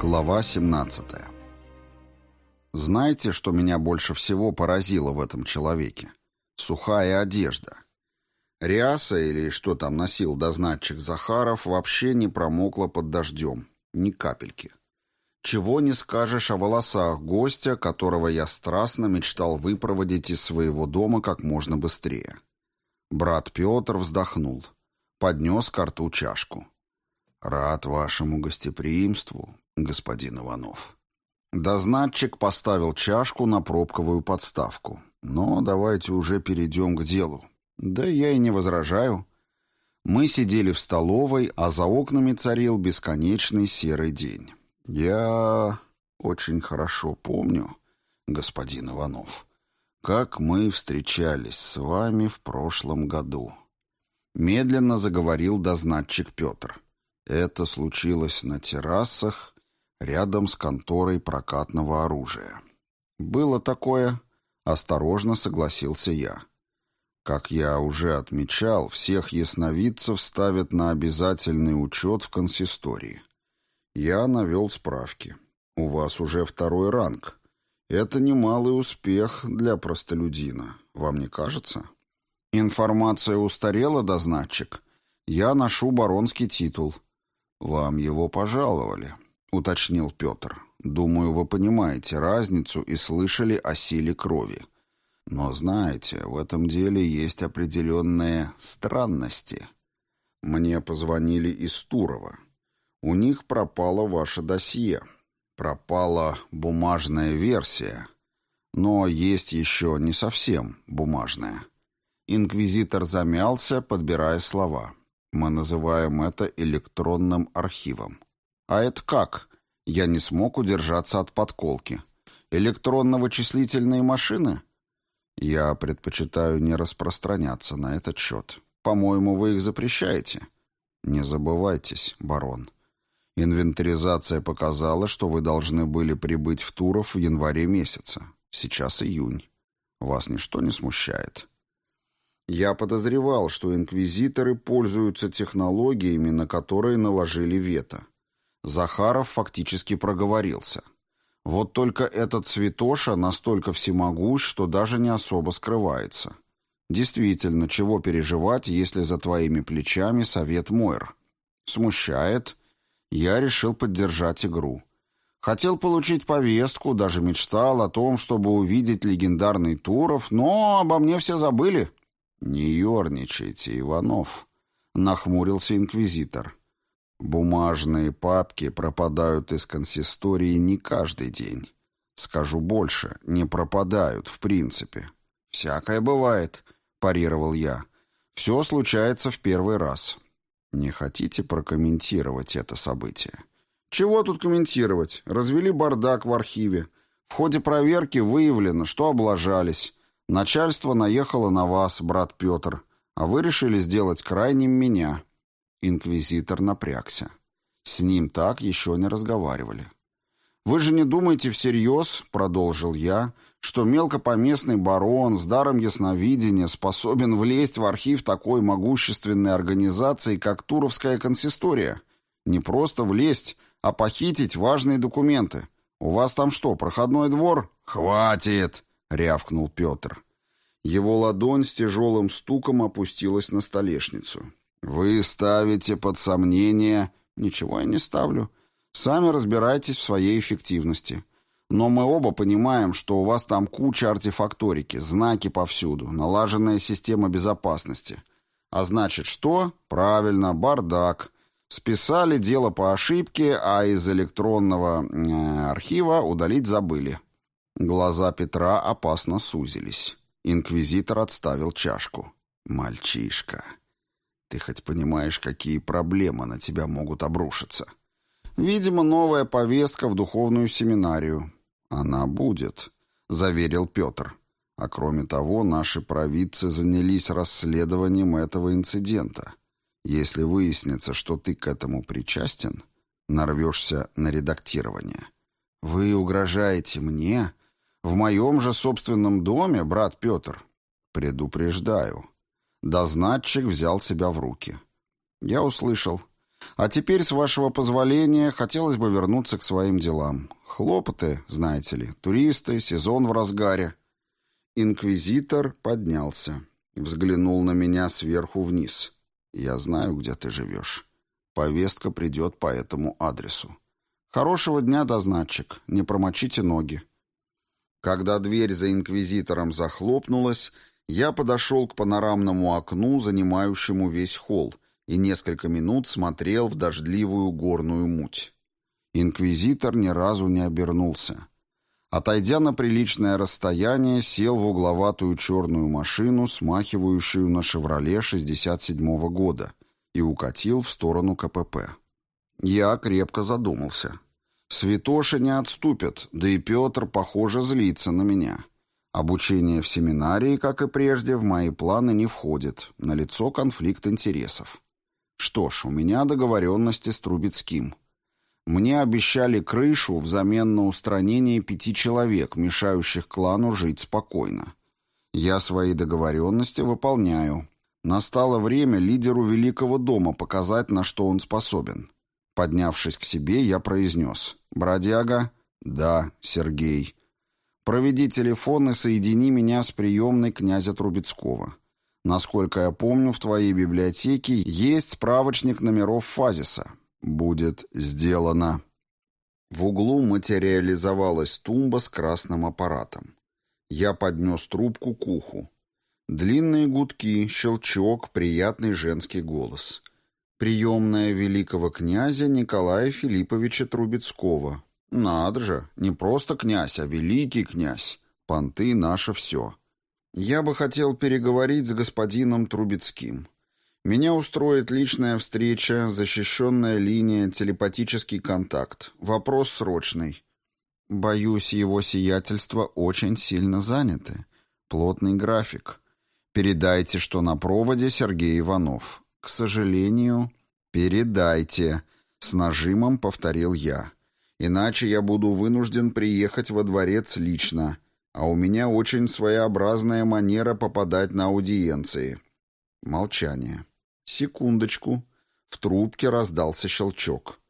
Глава 17 Знаете, что меня больше всего поразило в этом человеке? Сухая одежда. Риаса или что там носил дознатчик Захаров вообще не промокла под дождем. Ни капельки. Чего не скажешь о волосах гостя, которого я страстно мечтал выпроводить из своего дома как можно быстрее. Брат Петр вздохнул. Поднес к рту чашку. «Рад вашему гостеприимству, господин Иванов». Дознатчик поставил чашку на пробковую подставку. «Но давайте уже перейдем к делу». «Да я и не возражаю». Мы сидели в столовой, а за окнами царил бесконечный серый день. Я очень хорошо помню, господин Иванов, как мы встречались с вами в прошлом году. Медленно заговорил дознатчик Петр. Это случилось на террасах рядом с конторой прокатного оружия. Было такое, осторожно согласился я. Как я уже отмечал, всех ясновидцев ставят на обязательный учет в консистории. Я навел справки. У вас уже второй ранг. Это немалый успех для простолюдина. Вам не кажется? Информация устарела, дозначик. Я ношу баронский титул. «Вам его пожаловали», — уточнил Петр. «Думаю, вы понимаете разницу и слышали о силе крови. Но знаете, в этом деле есть определенные странности. Мне позвонили из Турова. У них пропало ваше досье. Пропала бумажная версия. Но есть еще не совсем бумажная». Инквизитор замялся, подбирая слова. Мы называем это электронным архивом. А это как? Я не смог удержаться от подколки. Электронно-вычислительные машины? Я предпочитаю не распространяться на этот счет. По-моему, вы их запрещаете. Не забывайтесь, барон. Инвентаризация показала, что вы должны были прибыть в Туров в январе месяца. Сейчас июнь. Вас ничто не смущает. Я подозревал, что инквизиторы пользуются технологиями, на которые наложили вето. Захаров фактически проговорился. Вот только этот святоша настолько всемогущ, что даже не особо скрывается. Действительно, чего переживать, если за твоими плечами совет Мойр? Смущает. Я решил поддержать игру. Хотел получить повестку, даже мечтал о том, чтобы увидеть легендарный Туров, но обо мне все забыли. «Не ерничайте, Иванов», — нахмурился инквизитор. «Бумажные папки пропадают из консистории не каждый день. Скажу больше, не пропадают в принципе. Всякое бывает», — парировал я. «Все случается в первый раз». «Не хотите прокомментировать это событие?» «Чего тут комментировать? Развели бардак в архиве. В ходе проверки выявлено, что облажались». Начальство наехало на вас, брат Петр, а вы решили сделать крайним меня. Инквизитор напрягся. С ним так еще не разговаривали. «Вы же не думаете всерьез, — продолжил я, — что мелкопоместный барон с даром ясновидения способен влезть в архив такой могущественной организации, как Туровская консистория? Не просто влезть, а похитить важные документы. У вас там что, проходной двор? Хватит! — рявкнул Петр. Его ладонь с тяжелым стуком опустилась на столешницу. «Вы ставите под сомнение...» «Ничего я не ставлю. Сами разбирайтесь в своей эффективности. Но мы оба понимаем, что у вас там куча артефакторики, знаки повсюду, налаженная система безопасности. А значит что? Правильно, бардак. Списали дело по ошибке, а из электронного э, архива удалить забыли. Глаза Петра опасно сузились. Инквизитор отставил чашку. «Мальчишка, ты хоть понимаешь, какие проблемы на тебя могут обрушиться?» «Видимо, новая повестка в духовную семинарию». «Она будет», — заверил Петр. «А кроме того, наши провидцы занялись расследованием этого инцидента. Если выяснится, что ты к этому причастен, нарвешься на редактирование». «Вы угрожаете мне?» В моем же собственном доме, брат Петр. Предупреждаю. Дознатчик взял себя в руки. Я услышал. А теперь, с вашего позволения, хотелось бы вернуться к своим делам. Хлопоты, знаете ли, туристы, сезон в разгаре. Инквизитор поднялся, взглянул на меня сверху вниз. «Я знаю, где ты живешь. Повестка придет по этому адресу. Хорошего дня, дознатчик, не промочите ноги». Когда дверь за инквизитором захлопнулась, я подошел к панорамному окну, занимающему весь холл, и несколько минут смотрел в дождливую горную муть. Инквизитор ни разу не обернулся. Отойдя на приличное расстояние, сел в угловатую черную машину, смахивающую на «Шевроле» 67-го года, и укатил в сторону КПП. Я крепко задумался. Святоши не отступят, да и Петр, похоже, злится на меня. Обучение в семинарии, как и прежде, в мои планы не входит. Налицо конфликт интересов. Что ж, у меня договоренности с Трубецким. Мне обещали крышу взамен на устранение пяти человек, мешающих клану жить спокойно. Я свои договоренности выполняю. Настало время лидеру Великого дома показать, на что он способен. Поднявшись к себе, я произнес. «Бродяга?» «Да, Сергей». «Проведи телефон и соедини меня с приемной князя Трубецкого. Насколько я помню, в твоей библиотеке есть справочник номеров Фазиса. «Будет сделано». В углу материализовалась тумба с красным аппаратом. Я поднес трубку к уху. Длинные гудки, щелчок, приятный женский голос. Приемная великого князя Николая Филипповича Трубецкого. Надо же, не просто князь, а великий князь. Понты — наше все. Я бы хотел переговорить с господином Трубецким. Меня устроит личная встреча, защищенная линия, телепатический контакт. Вопрос срочный. Боюсь, его сиятельство очень сильно заняты. Плотный график. Передайте, что на проводе Сергей Иванов. К сожалению, передайте. С нажимом повторил я. Иначе я буду вынужден приехать во дворец лично. А у меня очень своеобразная манера попадать на аудиенции. Молчание. Секундочку. В трубке раздался щелчок.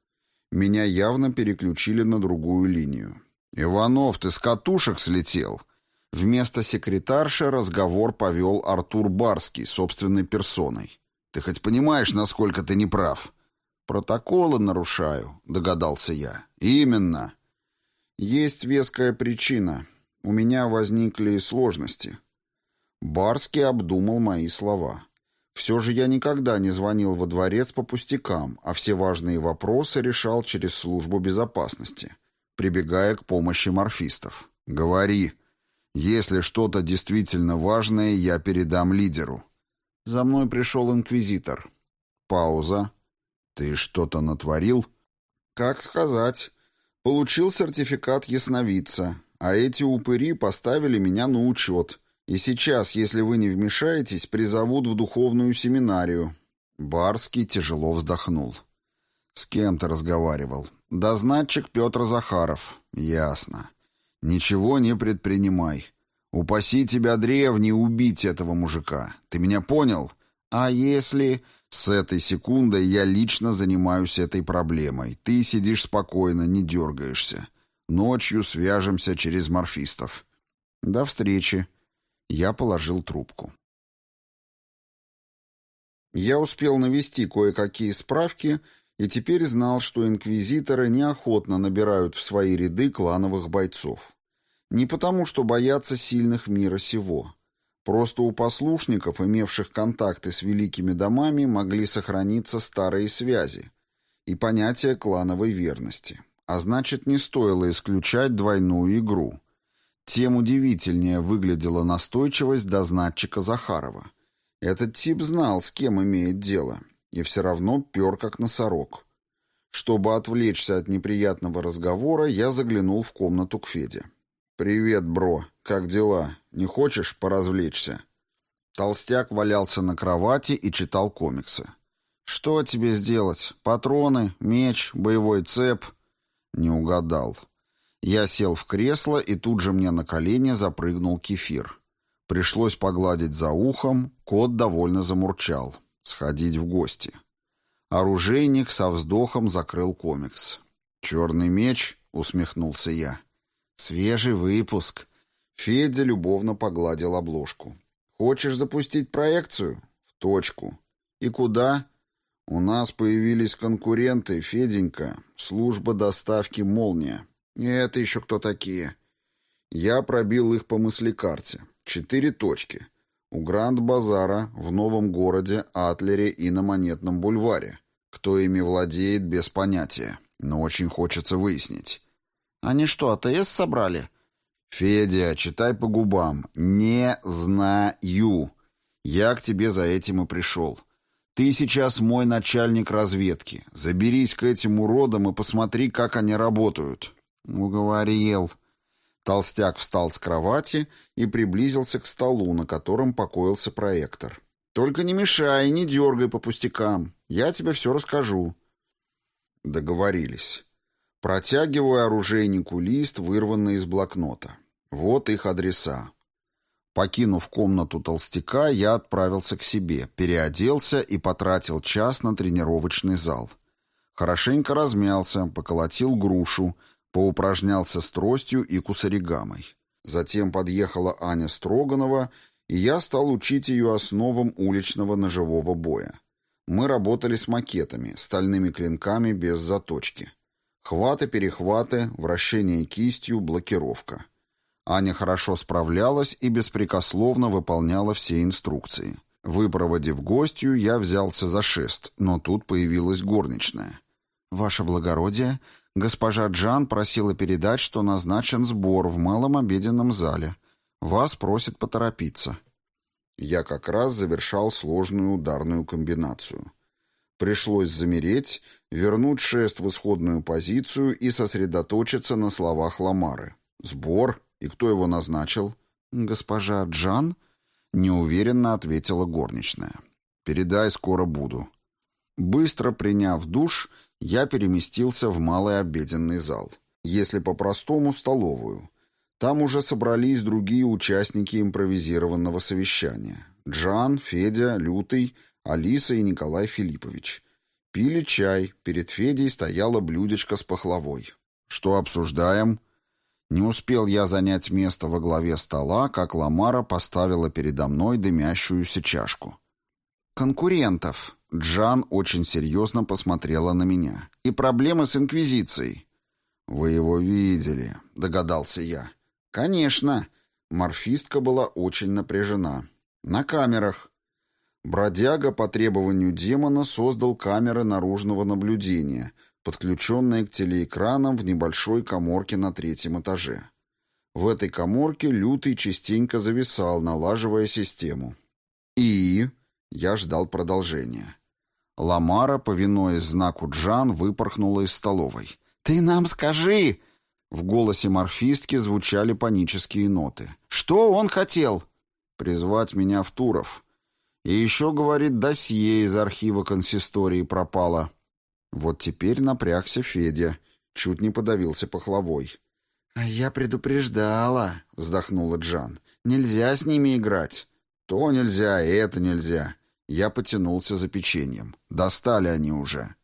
Меня явно переключили на другую линию. «Иванов, ты с катушек слетел!» Вместо секретарши разговор повел Артур Барский собственной персоной. «Ты хоть понимаешь, насколько ты неправ?» «Протоколы нарушаю», — догадался я. «Именно». «Есть веская причина. У меня возникли сложности». Барский обдумал мои слова. Все же я никогда не звонил во дворец по пустякам, а все важные вопросы решал через службу безопасности, прибегая к помощи морфистов. «Говори. Если что-то действительно важное, я передам лидеру». За мной пришел инквизитор. Пауза. «Ты что-то натворил?» «Как сказать. Получил сертификат ясновидца, а эти упыри поставили меня на учет» И сейчас, если вы не вмешаетесь, призовут в духовную семинарию». Барский тяжело вздохнул. «С кем ты разговаривал?» «Дознатчик Петр Захаров». «Ясно. Ничего не предпринимай. Упаси тебя, древний, убить этого мужика. Ты меня понял? А если...» «С этой секундой я лично занимаюсь этой проблемой. Ты сидишь спокойно, не дергаешься. Ночью свяжемся через морфистов». «До встречи», я положил трубку. Я успел навести кое-какие справки и теперь знал, что инквизиторы неохотно набирают в свои ряды клановых бойцов. Не потому, что боятся сильных мира сего. Просто у послушников, имевших контакты с великими домами, могли сохраниться старые связи и понятие клановой верности. А значит, не стоило исключать двойную игру – тем удивительнее выглядела настойчивость дознатчика Захарова. Этот тип знал, с кем имеет дело, и все равно пер как носорог. Чтобы отвлечься от неприятного разговора, я заглянул в комнату к Феде. «Привет, бро. Как дела? Не хочешь поразвлечься?» Толстяк валялся на кровати и читал комиксы. «Что тебе сделать? Патроны, меч, боевой цеп?» Не угадал. Я сел в кресло, и тут же мне на колени запрыгнул кефир. Пришлось погладить за ухом, кот довольно замурчал. Сходить в гости. Оружейник со вздохом закрыл комикс. «Черный меч?» — усмехнулся я. «Свежий выпуск». Федя любовно погладил обложку. «Хочешь запустить проекцию?» «В точку». «И куда?» «У нас появились конкуренты, Феденька. Служба доставки «Молния». И это еще кто такие?» Я пробил их по мыслекарте. Четыре точки. У Гранд-базара, в Новом городе, Атлере и на Монетном бульваре. Кто ими владеет, без понятия. Но очень хочется выяснить. «Они что, АТС собрали?» «Федя, читай по губам. Не знаю. Я к тебе за этим и пришел. Ты сейчас мой начальник разведки. Заберись к этим уродам и посмотри, как они работают». «Уговорил». Толстяк встал с кровати и приблизился к столу, на котором покоился проектор. «Только не мешай, не дергай по пустякам. Я тебе все расскажу». Договорились. Протягиваю оружейнику лист, вырванный из блокнота. Вот их адреса. Покинув комнату толстяка, я отправился к себе, переоделся и потратил час на тренировочный зал. Хорошенько размялся, поколотил грушу, поупражнялся с тростью и кусаригамой. Затем подъехала Аня Строганова, и я стал учить ее основам уличного ножевого боя. Мы работали с макетами, стальными клинками без заточки. Хваты-перехваты, вращение кистью, блокировка. Аня хорошо справлялась и беспрекословно выполняла все инструкции. Выпроводив гостью, я взялся за шест, но тут появилась горничная. «Ваше благородие, Госпожа Джан просила передать, что назначен сбор в малом обеденном зале. Вас просит поторопиться. Я как раз завершал сложную ударную комбинацию. Пришлось замереть, вернуть шест в исходную позицию и сосредоточиться на словах Ламары. «Сбор? И кто его назначил?» «Госпожа Джан?» — неуверенно ответила горничная. «Передай, скоро буду». Быстро приняв душ, я переместился в малый обеденный зал. Если по-простому, столовую. Там уже собрались другие участники импровизированного совещания. Джан, Федя, Лютый, Алиса и Николай Филиппович. Пили чай, перед Федей стояло блюдечко с пахлавой. «Что обсуждаем?» Не успел я занять место во главе стола, как Ламара поставила передо мной дымящуюся чашку. «Конкурентов», Джан очень серьезно посмотрела на меня. «И проблемы с Инквизицией». «Вы его видели», — догадался я. «Конечно». Морфистка была очень напряжена. «На камерах». Бродяга по требованию демона создал камеры наружного наблюдения, подключенные к телеэкранам в небольшой коморке на третьем этаже. В этой коморке Лютый частенько зависал, налаживая систему. «И...» Я ждал продолжения. Ламара, повинуясь знаку Джан, выпорхнула из столовой. «Ты нам скажи!» В голосе морфистки звучали панические ноты. «Что он хотел?» «Призвать меня в Туров. И еще, говорит, досье из архива консистории пропало». Вот теперь напрягся Федя. Чуть не подавился пахлавой. «А я предупреждала», — вздохнула Джан. «Нельзя с ними играть». «То нельзя, это нельзя. Я потянулся за печеньем. Достали они уже.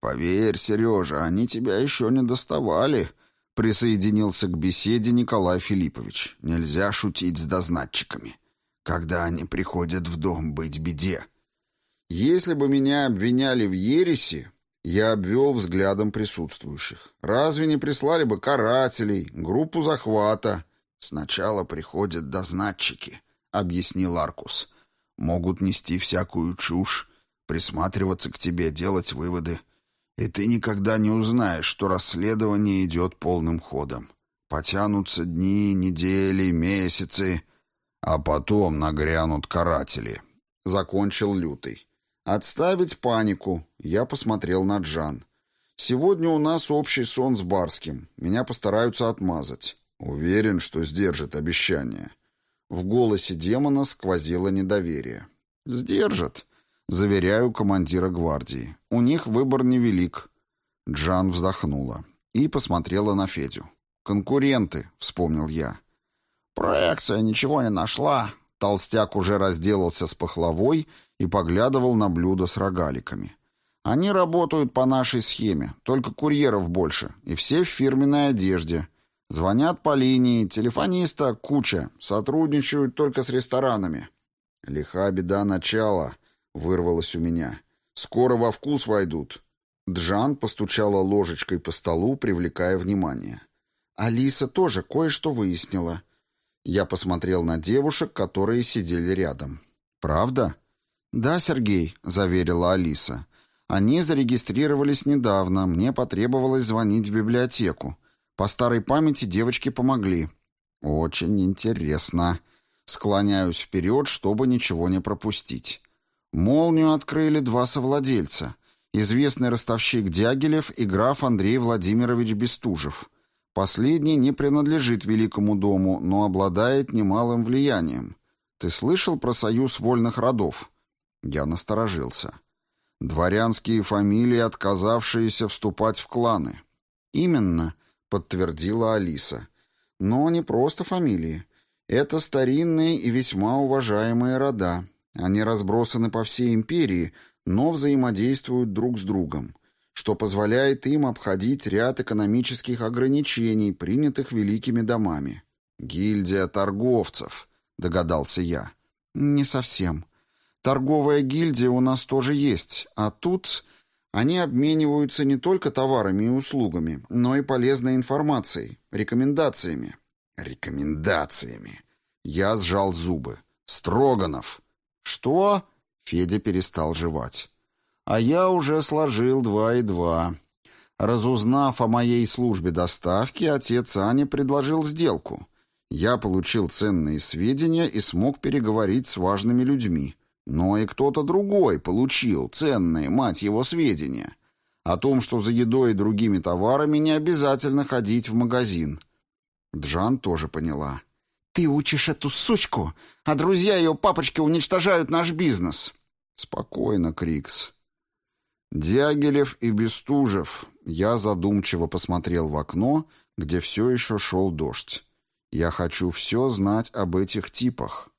«Поверь, Сережа, они тебя еще не доставали», — присоединился к беседе Николай Филиппович. «Нельзя шутить с дознатчиками, когда они приходят в дом быть беде». «Если бы меня обвиняли в ересе, я обвел взглядом присутствующих. Разве не прислали бы карателей, группу захвата?» «Сначала приходят дознатчики», — объяснил Аркус. Могут нести всякую чушь, присматриваться к тебе, делать выводы. И ты никогда не узнаешь, что расследование идет полным ходом. Потянутся дни, недели, месяцы, а потом нагрянут каратели. Закончил Лютый. Отставить панику. Я посмотрел на Джан. Сегодня у нас общий сон с Барским. Меня постараются отмазать. Уверен, что сдержит обещание. В голосе демона сквозило недоверие. «Сдержат», — заверяю командира гвардии. «У них выбор невелик». Джан вздохнула и посмотрела на Федю. «Конкуренты», — вспомнил я. «Проекция ничего не нашла». Толстяк уже разделался с пахлавой и поглядывал на блюдо с рогаликами. Они работают по нашей схеме, только курьеров больше, и все в фирменной одежде. Звонят по линии, телефониста куча, сотрудничают только с ресторанами. Лиха беда начала, вырвалось у меня. Скоро во вкус войдут. Джан постучала ложечкой по столу, привлекая внимание. Алиса тоже кое-что выяснила. Я посмотрел на девушек, которые сидели рядом. «Правда?» «Да, Сергей», — заверила Алиса. Они зарегистрировались недавно, мне потребовалось звонить в библиотеку. По старой памяти девочки помогли. Очень интересно. Склоняюсь вперед, чтобы ничего не пропустить. Молнию открыли два совладельца. Известный ростовщик Дягилев и граф Андрей Владимирович Бестужев. Последний не принадлежит великому дому, но обладает немалым влиянием. Ты слышал про союз вольных родов? Я насторожился. Дворянские фамилии, отказавшиеся вступать в кланы. Именно, подтвердила Алиса. Но не просто фамилии. Это старинные и весьма уважаемые рода. Они разбросаны по всей империи, но взаимодействуют друг с другом, что позволяет им обходить ряд экономических ограничений, принятых великими домами. «Гильдия торговцев», — догадался я. «Не совсем. Торговая гильдия у нас тоже есть, а тут они обмениваются не только товарами и услугами, но и полезной информацией, рекомендациями. Рекомендациями. Я сжал зубы. Строганов. Что? Федя перестал жевать. А я уже сложил два и два. Разузнав о моей службе доставки, отец Ани предложил сделку. Я получил ценные сведения и смог переговорить с важными людьми. Но и кто-то другой получил ценные, мать его, сведения. О том, что за едой и другими товарами не обязательно ходить в магазин. Джан тоже поняла. «Ты учишь эту сучку, а друзья ее папочки уничтожают наш бизнес». «Спокойно, Крикс». Дягилев и Бестужев. Я задумчиво посмотрел в окно, где все еще шел дождь. Я хочу все знать об этих типах.